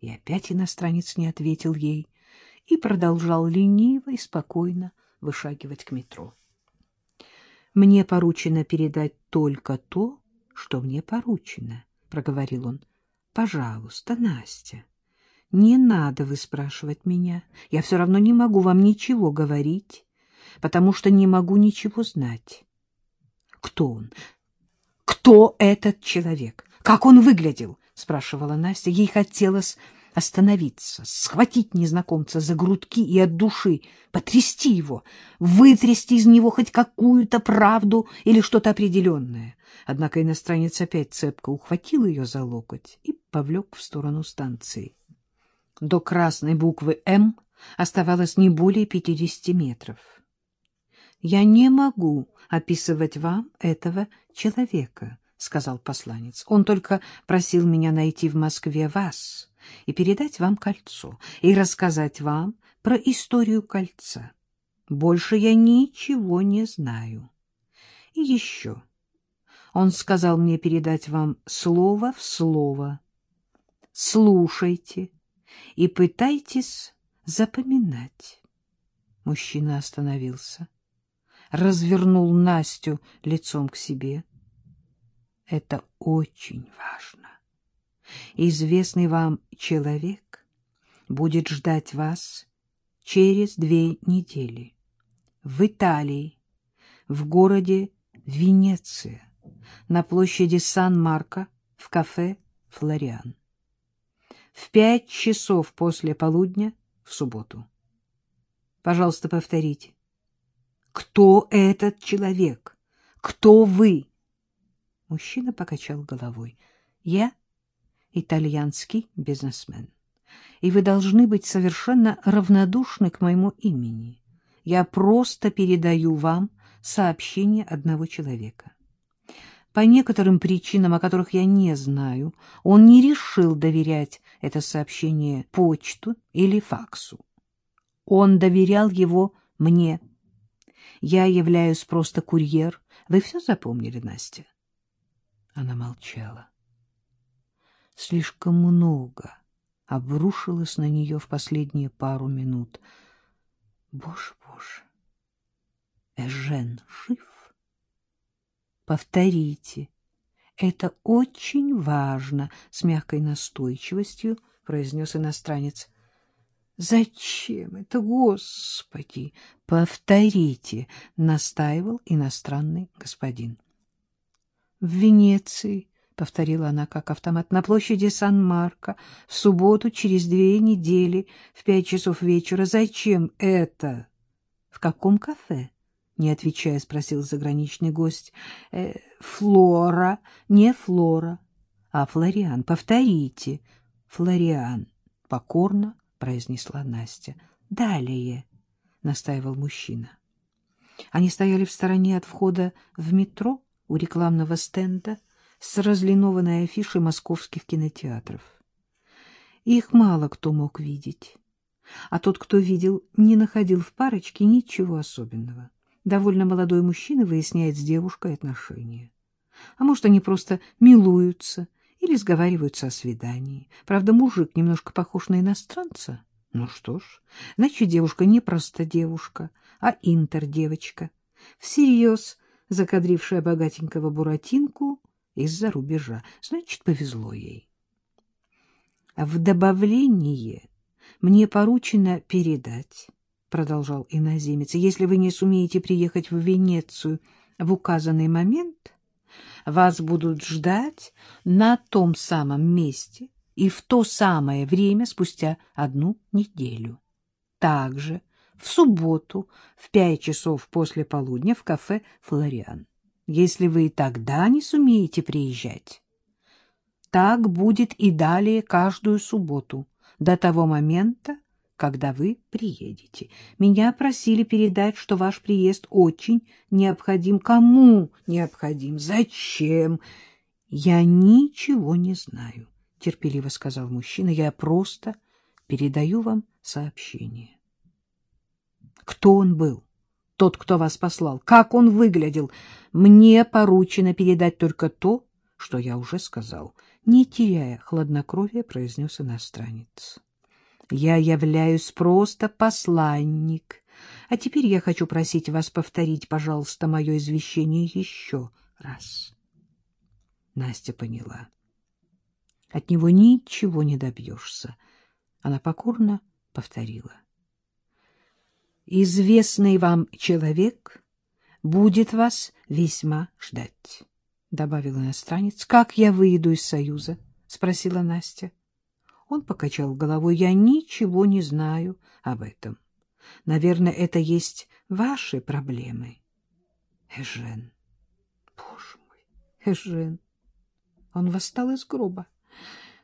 И опять иностранец не ответил ей и продолжал лениво и спокойно вышагивать к метро. «Мне поручено передать только то, что мне поручено», — проговорил он. «Пожалуйста, Настя, не надо выспрашивать меня. Я все равно не могу вам ничего говорить, потому что не могу ничего знать. Кто он? Кто этот человек? Как он выглядел?» — спрашивала Настя. Ей хотелось остановиться, схватить незнакомца за грудки и от души, потрясти его, вытрясти из него хоть какую-то правду или что-то определенное. Однако иностранец опять цепко ухватил ее за локоть и повлек в сторону станции. До красной буквы «М» оставалось не более пятидесяти метров. «Я не могу описывать вам этого человека», — сказал посланец. «Он только просил меня найти в Москве вас» и передать вам кольцо, и рассказать вам про историю кольца. Больше я ничего не знаю. И еще. Он сказал мне передать вам слово в слово. Слушайте и пытайтесь запоминать. Мужчина остановился, развернул Настю лицом к себе. Это очень важно известный вам человек будет ждать вас через две недели в Италии, в городе Венеция, на площади Сан-Марко, в кафе «Флориан». В пять часов после полудня в субботу. Пожалуйста, повторите. Кто этот человек? Кто вы? Мужчина покачал головой. Я итальянский бизнесмен. И вы должны быть совершенно равнодушны к моему имени. Я просто передаю вам сообщение одного человека. По некоторым причинам, о которых я не знаю, он не решил доверять это сообщение почту или факсу. Он доверял его мне. Я являюсь просто курьер. Вы все запомнили, Настя? Она молчала. Слишком много обрушилось на нее в последние пару минут. Боже, боже, Эжен жив? Повторите. Это очень важно, с мягкой настойчивостью произнес иностранец. Зачем это, Господи? Повторите, настаивал иностранный господин. В Венеции — повторила она как автомат, — на площади Сан-Марко в субботу через две недели в пять часов вечера. Зачем это? — В каком кафе? — не отвечая, спросил заграничный гость. «Э, — Флора. Не Флора, а Флориан. Повторите. — Флориан. — покорно произнесла Настя. — Далее, — настаивал мужчина. Они стояли в стороне от входа в метро у рекламного стенда, — с разлинованной афишей московских кинотеатров. Их мало кто мог видеть. А тот, кто видел, не находил в парочке ничего особенного. Довольно молодой мужчина выясняет с девушкой отношения. А может, они просто милуются или сговариваются о свидании. Правда, мужик немножко похож на иностранца. Ну что ж, значит, девушка не просто девушка, а интердевочка, всерьез закадрившая богатенького буратинку из-за рубежа. Значит, повезло ей. В добавление мне поручено передать, продолжал иноземец, если вы не сумеете приехать в Венецию в указанный момент, вас будут ждать на том самом месте и в то самое время спустя одну неделю. Также в субботу в пять часов после полудня в кафе «Флориан» если вы и тогда не сумеете приезжать. Так будет и далее каждую субботу, до того момента, когда вы приедете. Меня просили передать, что ваш приезд очень необходим. Кому необходим? Зачем? Я ничего не знаю, — терпеливо сказал мужчина. Я просто передаю вам сообщение. Кто он был? тот, кто вас послал, как он выглядел. Мне поручено передать только то, что я уже сказал. Не теряя хладнокровия, произнес иностранец. Я являюсь просто посланник. А теперь я хочу просить вас повторить, пожалуйста, мое извещение еще раз. Настя поняла. От него ничего не добьешься. Она покорно повторила. Известный вам человек будет вас весьма ждать, — добавил иностранец. — Как я выйду из Союза? — спросила Настя. Он покачал головой. — Я ничего не знаю об этом. Наверное, это есть ваши проблемы. Эжен. Боже мой, Эжен. Он восстал из гроба.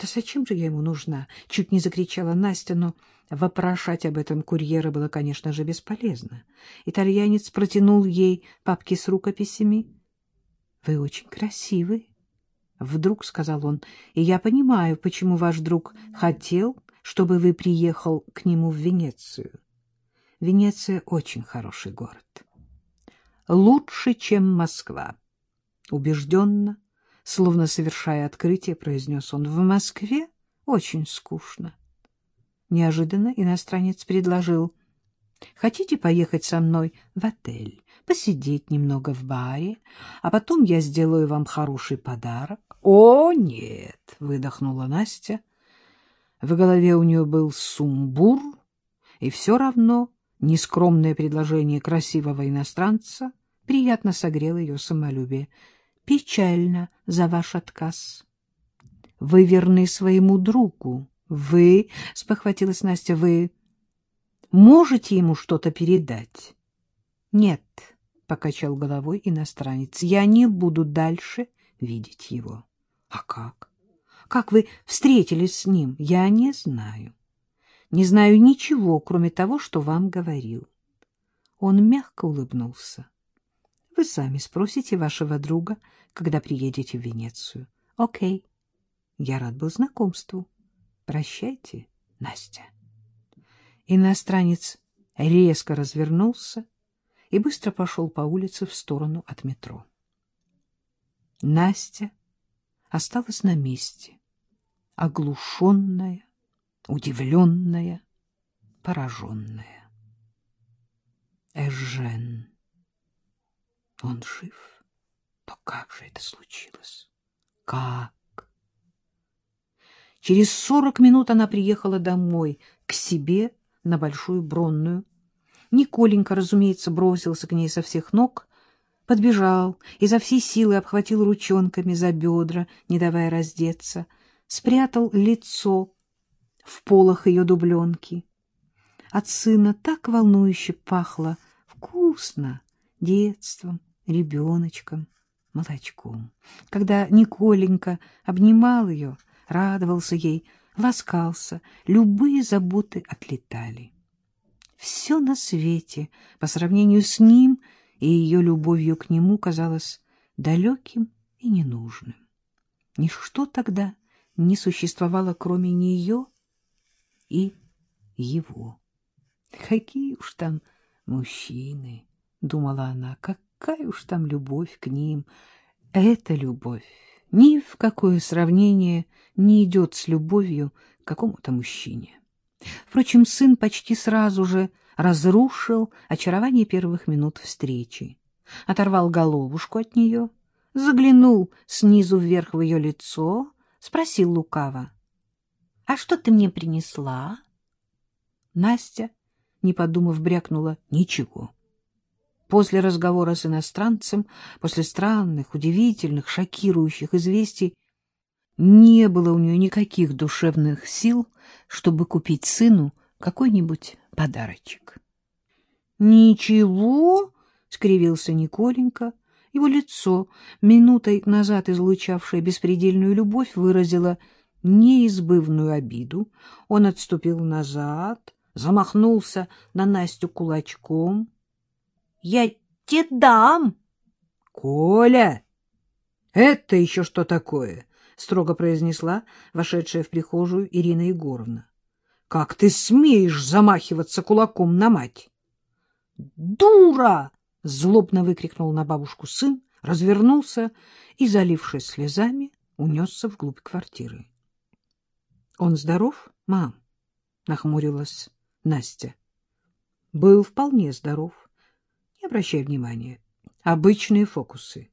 Да зачем же я ему нужна? Чуть не закричала Настя, но вопрошать об этом курьера было, конечно же, бесполезно. Итальянец протянул ей папки с рукописями. — Вы очень красивы, Вдруг сказал он, — и я понимаю, почему ваш друг хотел, чтобы вы приехал к нему в Венецию. Венеция очень хороший город. Лучше, чем Москва. Убежденно, словно совершая открытие, произнес он. В Москве очень скучно. Неожиданно иностранец предложил. Хотите поехать со мной в отель, посидеть немного в баре, а потом я сделаю вам хороший подарок? — О, нет! — выдохнула Настя. В голове у нее был сумбур, и все равно нескромное предложение красивого иностранца приятно согрело ее самолюбие. — Печально за ваш отказ. — Вы верны своему другу. Вы, — спохватилась Настя, — вы можете ему что-то передать? — Нет, — покачал головой иностранец, — я не буду дальше видеть его. — а как? Как вы встретились с ним? Я не знаю. Не знаю ничего, кроме того, что вам говорил. Он мягко улыбнулся. Вы сами спросите вашего друга, когда приедете в Венецию. Окей. Я рад был знакомству. Прощайте, Настя. Иностранец резко развернулся и быстро пошел по улице в сторону от метро. Настя осталась на месте, оглушенная, удивленная, пораженная. Эжен. Он жив? То как же это случилось? Как? Через сорок минут она приехала домой, к себе, на Большую Бронную. Николенька, разумеется, бросился к ней со всех ног, подбежал, изо всей силы обхватил ручонками за бедра, не давая раздеться, спрятал лицо в полах ее дубленки. От сына так волнующе пахло вкусно детством, ребеночком, молочком. Когда Николенька обнимал ее, радовался ей, ласкался, любые заботы отлетали. Все на свете по сравнению с ним — и ее любовью к нему казалось далеким и ненужным. Ничто тогда не существовало, кроме нее и его. Какие уж там мужчины, — думала она, — какая уж там любовь к ним. Эта любовь ни в какое сравнение не идет с любовью к какому-то мужчине. Впрочем, сын почти сразу же разрушил очарование первых минут встречи, оторвал головушку от нее, заглянул снизу вверх в ее лицо, спросил лукаво. — А что ты мне принесла? Настя, не подумав, брякнула «ничего». После разговора с иностранцем, после странных, удивительных, шокирующих известий, не было у нее никаких душевных сил, чтобы купить сыну какой-нибудь подарочек. — Ничего, — скривился Николенька. Его лицо, минутой назад излучавшее беспредельную любовь, выразило неизбывную обиду. Он отступил назад, замахнулся на Настю кулачком. — Я тебе дам! — Коля! Это еще что такое? — строго произнесла вошедшая в прихожую Ирина Егоровна. Как ты смеешь замахиваться кулаком на мать? Дура! злобно выкрикнул на бабушку сын, развернулся и, залившись слезами, унесся вглубь квартиры. — Он здоров, мам? — нахмурилась Настя. — Был вполне здоров. Обращай внимания. Обычные фокусы.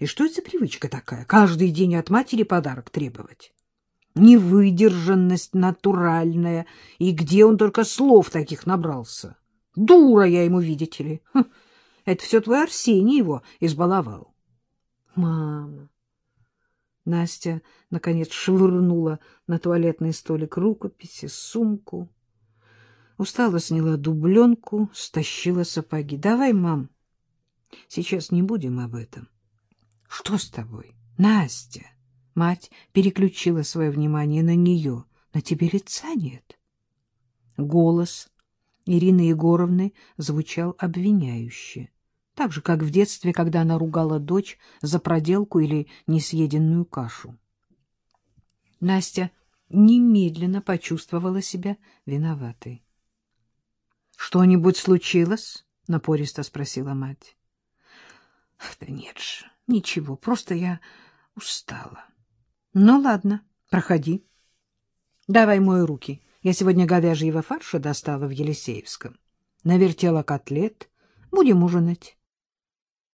И что это за привычка такая? Каждый день от матери подарок требовать? Невыдержанность натуральная. И где он только слов таких набрался? Дура я ему, видите ли. Хм, это все твой Арсений его избаловал. Мама. Настя, наконец, швырнула на туалетный столик рукописи, сумку. Устала, сняла дубленку, стащила сапоги. — Давай, мам, сейчас не будем об этом. — Что с тобой, Настя? Мать переключила свое внимание на нее. На тебе лица нет. Голос Ирины Егоровны звучал обвиняюще так же, как в детстве, когда она ругала дочь за проделку или несъеденную кашу. Настя немедленно почувствовала себя виноватой. — Что-нибудь случилось? — напористо спросила мать. — Да нет же, ничего, просто я устала. — Ну, ладно, проходи. Давай мои руки. Я сегодня говяжьего фарша достала в Елисеевском. Навертела котлет. Будем ужинать.